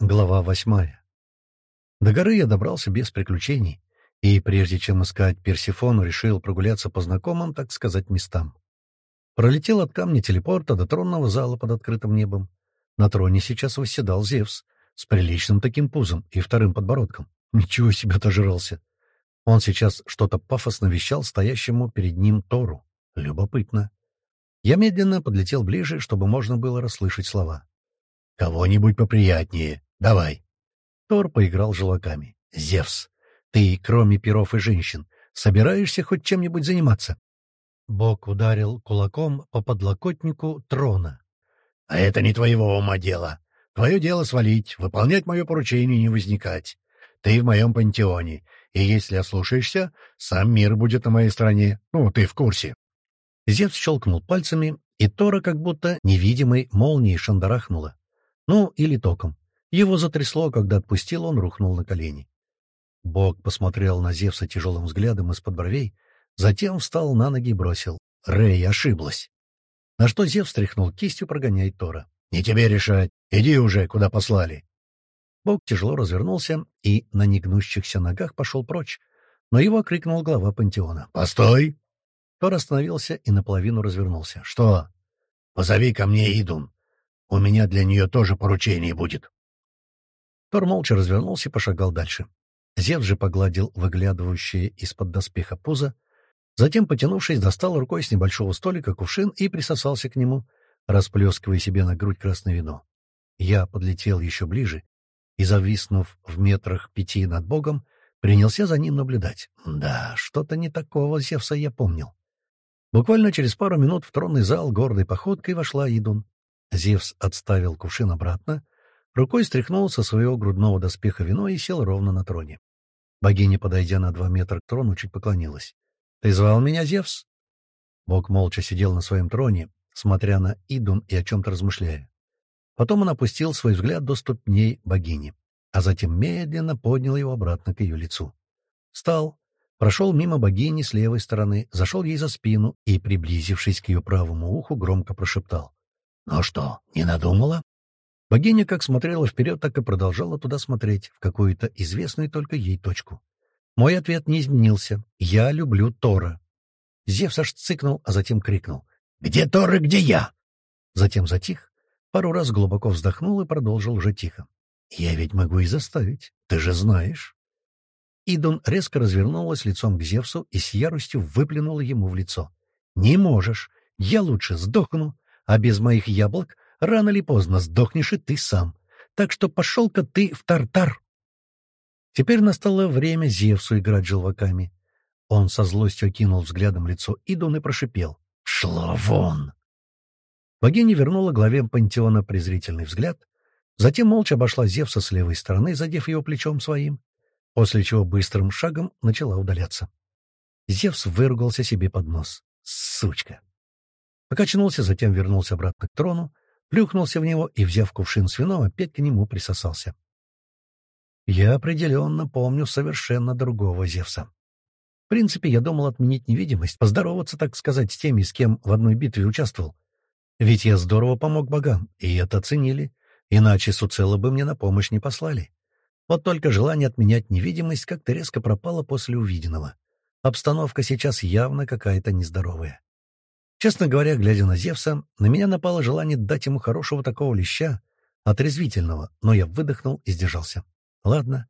Глава восьмая. До горы я добрался без приключений, и прежде чем искать Персифону, решил прогуляться по знакомым, так сказать, местам. Пролетел от камня телепорта до тронного зала под открытым небом. На троне сейчас восседал Зевс с приличным таким пузом и вторым подбородком. Ничего себе дожрался. Он сейчас что-то пафосно вещал стоящему перед ним Тору. Любопытно. Я медленно подлетел ближе, чтобы можно было расслышать слова. «Кого-нибудь поприятнее. Давай». Тор поиграл желваками. «Зевс, ты, кроме перов и женщин, собираешься хоть чем-нибудь заниматься?» Бог ударил кулаком по подлокотнику трона. «А это не твоего ума дело. Твое дело свалить, выполнять мое поручение и не возникать. Ты в моем пантеоне, и если ослушаешься, сам мир будет на моей стороне. Ну, ты в курсе». Зевс щелкнул пальцами, и Тора как будто невидимой молнией шандарахнула. Ну, или током. Его затрясло, когда отпустил, он рухнул на колени. Бог посмотрел на Зевса тяжелым взглядом из-под бровей, затем встал на ноги и бросил. «Рэй, ошиблась!» На что Зевс стряхнул кистью, прогоняя Тора. «Не тебе решать! Иди уже, куда послали!» Бог тяжело развернулся и на негнущихся ногах пошел прочь, но его окрикнул глава пантеона. «Постой!» Тор остановился и наполовину развернулся. «Что?» «Позови ко мне Идун. У меня для нее тоже поручение будет. Тор молча развернулся и пошагал дальше. Зевс же погладил выглядывающее из-под доспеха пузо, затем, потянувшись, достал рукой с небольшого столика кувшин и присосался к нему, расплескивая себе на грудь красное вино. Я подлетел еще ближе и, зависнув в метрах пяти над Богом, принялся за ним наблюдать. Да, что-то не такого Зевса я помнил. Буквально через пару минут в тронный зал гордой походкой вошла Идун. Зевс отставил кувшин обратно, рукой стряхнул со своего грудного доспеха вино и сел ровно на троне. Богиня, подойдя на два метра к трону, чуть поклонилась. — Ты звал меня, Зевс? Бог молча сидел на своем троне, смотря на Идун и о чем-то размышляя. Потом он опустил свой взгляд до ступней богини, а затем медленно поднял его обратно к ее лицу. Встал, прошел мимо богини с левой стороны, зашел ей за спину и, приблизившись к ее правому уху, громко прошептал. «Ну что, не надумала?» Богиня как смотрела вперед, так и продолжала туда смотреть, в какую-то известную только ей точку. Мой ответ не изменился. «Я люблю Тора». Зевс аж цыкнул, а затем крикнул. «Где Тор и где я?» Затем затих, пару раз глубоко вздохнул и продолжил уже тихо. «Я ведь могу и заставить, ты же знаешь». Идун резко развернулась лицом к Зевсу и с яростью выплюнула ему в лицо. «Не можешь! Я лучше сдохну, а без моих яблок рано или поздно сдохнешь и ты сам. Так что пошел-ка ты в тартар. Теперь настало время Зевсу играть желваками. Он со злостью окинул взглядом лицо Идун и прошипел. «Шло вон!» Богиня вернула главе пантеона презрительный взгляд, затем молча обошла Зевса с левой стороны, задев его плечом своим, после чего быстрым шагом начала удаляться. Зевс выругался себе под нос. «Сучка!» Покачнулся, затем вернулся обратно к трону, плюхнулся в него и, взяв кувшин с вином, опять к нему присосался. Я определенно помню совершенно другого Зевса. В принципе, я думал отменить невидимость, поздороваться, так сказать, с теми, с кем в одной битве участвовал. Ведь я здорово помог богам, и это оценили, иначе Суцелла бы мне на помощь не послали. Вот только желание отменять невидимость как-то резко пропало после увиденного. Обстановка сейчас явно какая-то нездоровая. Честно говоря, глядя на Зевса, на меня напало желание дать ему хорошего такого леща, отрезвительного, но я выдохнул и сдержался. Ладно,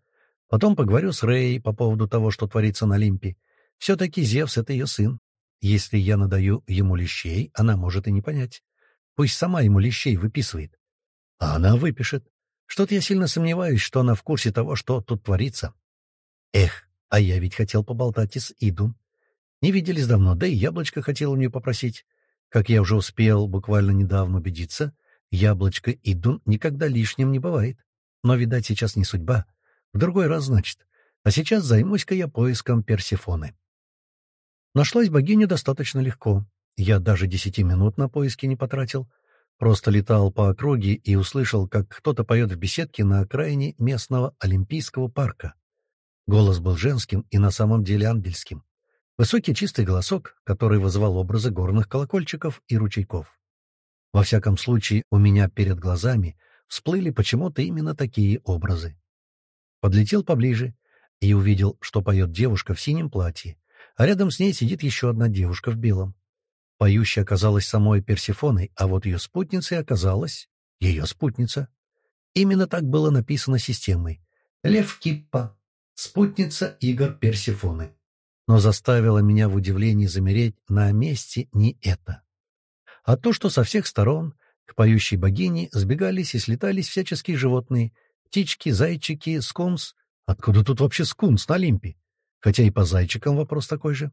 потом поговорю с Рэй по поводу того, что творится на Олимпе. Все-таки Зевс — это ее сын. Если я надаю ему лещей, она может и не понять. Пусть сама ему лещей выписывает. А она выпишет. Что-то я сильно сомневаюсь, что она в курсе того, что тут творится. Эх, а я ведь хотел поболтать и с Идун. Не виделись давно, да и яблочко хотел у нее попросить. Как я уже успел буквально недавно убедиться, яблочко и дун никогда лишним не бывает. Но, видать, сейчас не судьба. В другой раз, значит. А сейчас займусь-ка я поиском Персифоны. Нашлась богиня достаточно легко. Я даже десяти минут на поиски не потратил. Просто летал по округе и услышал, как кто-то поет в беседке на окраине местного Олимпийского парка. Голос был женским и на самом деле ангельским. Высокий чистый голосок, который вызывал образы горных колокольчиков и ручейков. Во всяком случае, у меня перед глазами всплыли почему-то именно такие образы. Подлетел поближе и увидел, что поет девушка в синем платье, а рядом с ней сидит еще одна девушка в белом. Поющая оказалась самой Персифоной, а вот ее спутницей оказалась ее спутница. Именно так было написано системой. Лев Киппа, спутница игр Персифоны. Но заставило меня в удивлении замереть на месте не это, а то, что со всех сторон к поющей богине сбегались и слетались всяческие животные — птички, зайчики, скунс. Откуда тут вообще скунс на Олимпе? Хотя и по зайчикам вопрос такой же.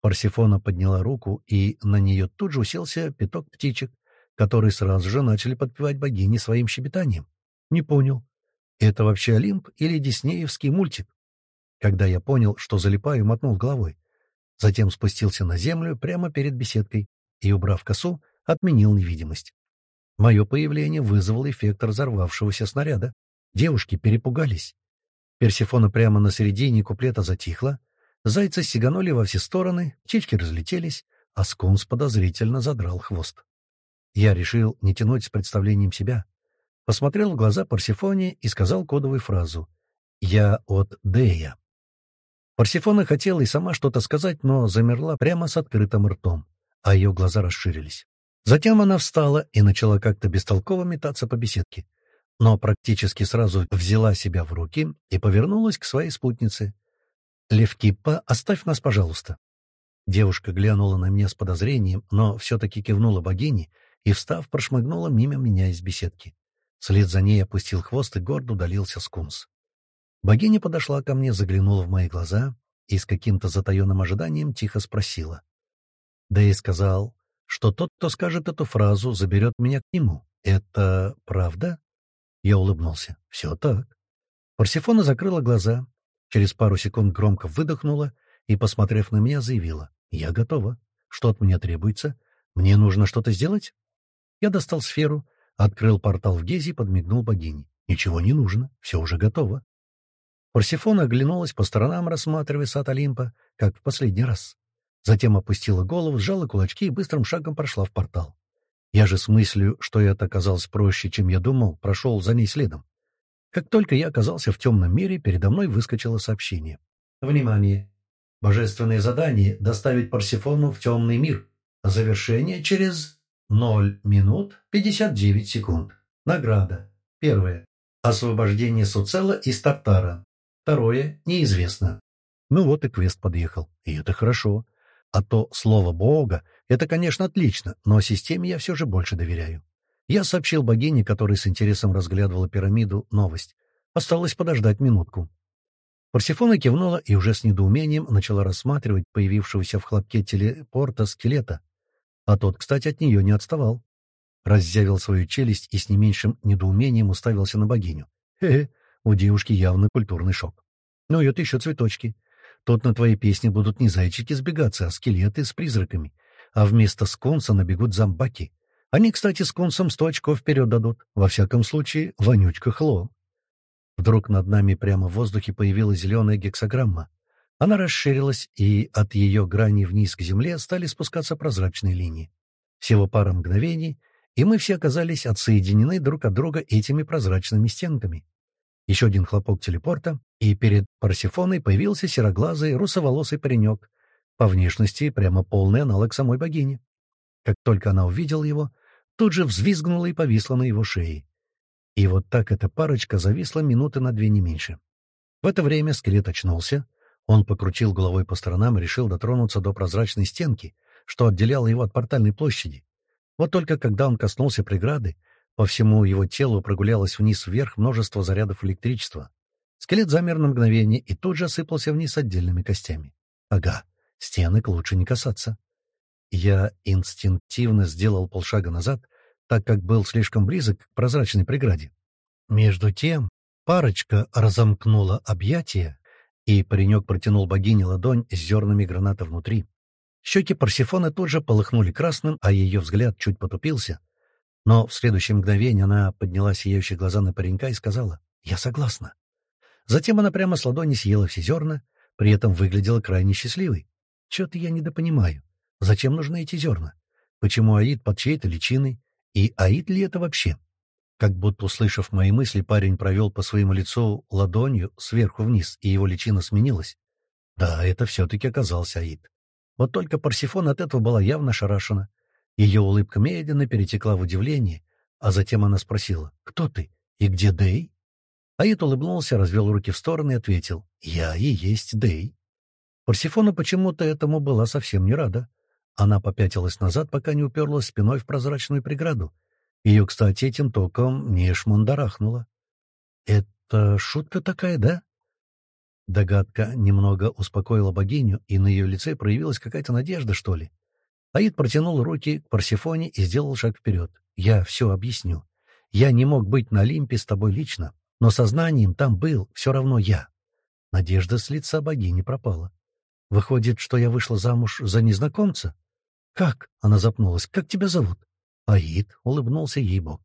Парсифона подняла руку, и на нее тут же уселся пяток птичек, которые сразу же начали подпевать богине своим щебетанием. Не понял, это вообще Олимп или диснеевский мультик? Когда я понял, что залипаю, мотнул головой. Затем спустился на землю прямо перед беседкой и, убрав косу, отменил невидимость. Мое появление вызвало эффект разорвавшегося снаряда. Девушки перепугались. Персифона прямо на середине куплета затихла, Зайцы сиганули во все стороны, птички разлетелись, а скунс подозрительно задрал хвост. Я решил не тянуть с представлением себя. Посмотрел в глаза Парсифоне и сказал кодовую фразу «Я от Дея». Парсифона хотела и сама что-то сказать, но замерла прямо с открытым ртом, а ее глаза расширились. Затем она встала и начала как-то бестолково метаться по беседке, но практически сразу взяла себя в руки и повернулась к своей спутнице. «Левкиппа, оставь нас, пожалуйста». Девушка глянула на меня с подозрением, но все-таки кивнула богине и, встав, прошмыгнула мимо меня из беседки. Вслед за ней опустил хвост и гордо удалился скунс. Богиня подошла ко мне, заглянула в мои глаза и с каким-то затаенным ожиданием тихо спросила. Да и сказал, что тот, кто скажет эту фразу, заберет меня к нему. Это правда? Я улыбнулся. Все так. Парсифона закрыла глаза, Через пару секунд громко выдохнула и, посмотрев на меня, заявила. «Я готова. Что от меня требуется? Мне нужно что-то сделать?» Я достал сферу, открыл портал в Гези и подмигнул богине. «Ничего не нужно. Все уже готово». Парсифона оглянулась по сторонам, рассматривая сад Олимпа, как в последний раз. Затем опустила голову, сжала кулачки и быстрым шагом прошла в портал. Я же с мыслью, что это оказалось проще, чем я думал, прошел за ней следом. Как только я оказался в темном мире, передо мной выскочило сообщение. Внимание! Божественное задание — доставить Парсифону в темный мир. Завершение через 0 минут 59 секунд. Награда. Первое. Освобождение Суцела из Тартара. Второе. Неизвестно. Ну вот и квест подъехал. И это хорошо. А то слово Бога — это, конечно, отлично, но системе я все же больше доверяю. Я сообщил богине, которая с интересом разглядывала пирамиду, новость. Осталось подождать минутку. Парсифона кивнула и уже с недоумением начала рассматривать появившегося в хлопке телепорта скелета. А тот, кстати, от нее не отставал. Раззявил свою челюсть и с не меньшим недоумением уставился на богиню. Хе-хе, у девушки явно культурный шок. Ну и это еще цветочки. Тут на твоей песне будут не зайчики сбегаться, а скелеты с призраками. А вместо сконса набегут зомбаки. Они, кстати, с концем сто очков вперед дадут. Во всяком случае, вонючка Хло. Вдруг над нами прямо в воздухе появилась зеленая гексограмма. Она расширилась, и от ее грани вниз к земле стали спускаться прозрачные линии. Всего пара мгновений, и мы все оказались отсоединены друг от друга этими прозрачными стенками. Еще один хлопок телепорта, и перед Парсифоной появился сероглазый, русоволосый паренек, по внешности прямо полный аналог самой богини. Как только она увидела его, тут же взвизгнула и повисла на его шее. И вот так эта парочка зависла минуты на две не меньше. В это время скелет очнулся, он покрутил головой по сторонам и решил дотронуться до прозрачной стенки, что отделяло его от портальной площади. Вот только когда он коснулся преграды, по всему его телу прогулялось вниз-вверх множество зарядов электричества. Скелет замер на мгновение и тут же осыпался вниз отдельными костями. Ага, стенок лучше не касаться. Я инстинктивно сделал полшага назад, так как был слишком близок к прозрачной преграде. Между тем парочка разомкнула объятия, и паренек протянул богине ладонь с зернами граната внутри. Щеки Парсифоны тут же полыхнули красным, а ее взгляд чуть потупился. Но в следующее мгновение она подняла сияющие глаза на паренька и сказала «Я согласна». Затем она прямо с ладони съела все зерна, при этом выглядела крайне счастливой. Чего-то я недопонимаю. Зачем нужны эти зерна? Почему Аид под чьей-то личиной? И Аид ли это вообще? Как будто услышав мои мысли, парень провел по своему лицу ладонью сверху вниз, и его личина сменилась. Да, это все-таки оказался Аид. Вот только Парсифон от этого была явно шарашена. Ее улыбка медленно перетекла в удивление, а затем она спросила «Кто ты? И где Дэй?» Аид улыбнулся, развел руки в стороны и ответил «Я и есть Дэй». Парсифона почему-то этому была совсем не рада. Она попятилась назад, пока не уперлась спиной в прозрачную преграду. Ее, кстати, этим током не шмундарахнуло. «Это шутка такая, да?» Догадка немного успокоила богиню, и на ее лице проявилась какая-то надежда, что ли. Аид протянул руки к Парсифоне и сделал шаг вперед. «Я все объясню. Я не мог быть на Олимпе с тобой лично, но сознанием там был все равно я». Надежда с лица богини пропала. «Выходит, что я вышла замуж за незнакомца?» «Как?» — она запнулась. «Как тебя зовут?» «Аид», — улыбнулся ей Бог.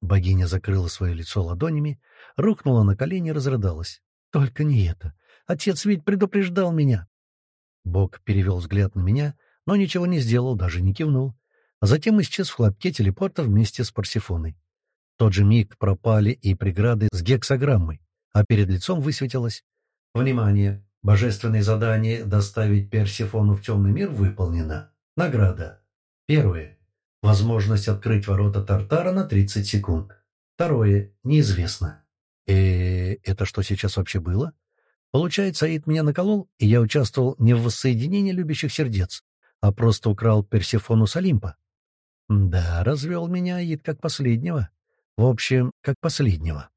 Богиня закрыла свое лицо ладонями, рухнула на колени и разрыдалась. «Только не это. Отец ведь предупреждал меня». Бог перевел взгляд на меня, но ничего не сделал, даже не кивнул. А затем исчез в хлопке телепорта вместе с Парсифоной. В тот же миг пропали и преграды с гексограммой, а перед лицом высветилось «Внимание! Божественное задание доставить Персифону в темный мир выполнено. Награда. Первое. Возможность открыть ворота Тартара на 30 секунд. Второе. Неизвестно. э это что сейчас вообще было? Получается, Аид меня наколол, и я участвовал не в воссоединении любящих сердец, а просто украл Персифону с Олимпа. Да, развел меня Аид как последнего. В общем, как последнего.